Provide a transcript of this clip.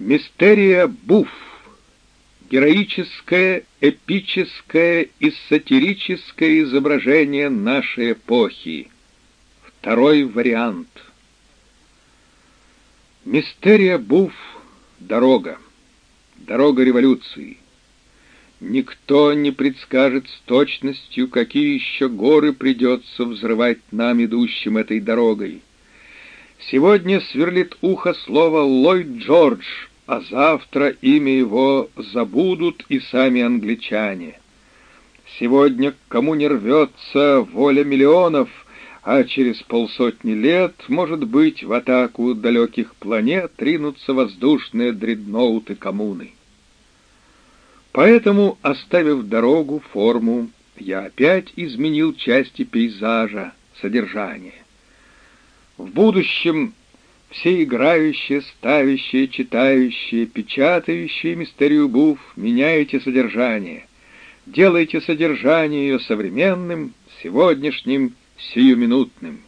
Мистерия Буф. Героическое, эпическое и сатирическое изображение нашей эпохи. Второй вариант. Мистерия Буф — дорога. Дорога революции. Никто не предскажет с точностью, какие еще горы придется взрывать нам, идущим этой дорогой. Сегодня сверлит ухо слово «Ллойд Джордж», а завтра имя его забудут и сами англичане. Сегодня кому не рвется воля миллионов, а через полсотни лет, может быть, в атаку далеких планет ринутся воздушные дредноуты коммуны. Поэтому, оставив дорогу, форму, я опять изменил части пейзажа, содержания. В будущем все играющие, ставящие, читающие, печатающие мистерию Буф меняете содержание. Делайте содержание ее современным, сегодняшним, сиюминутным.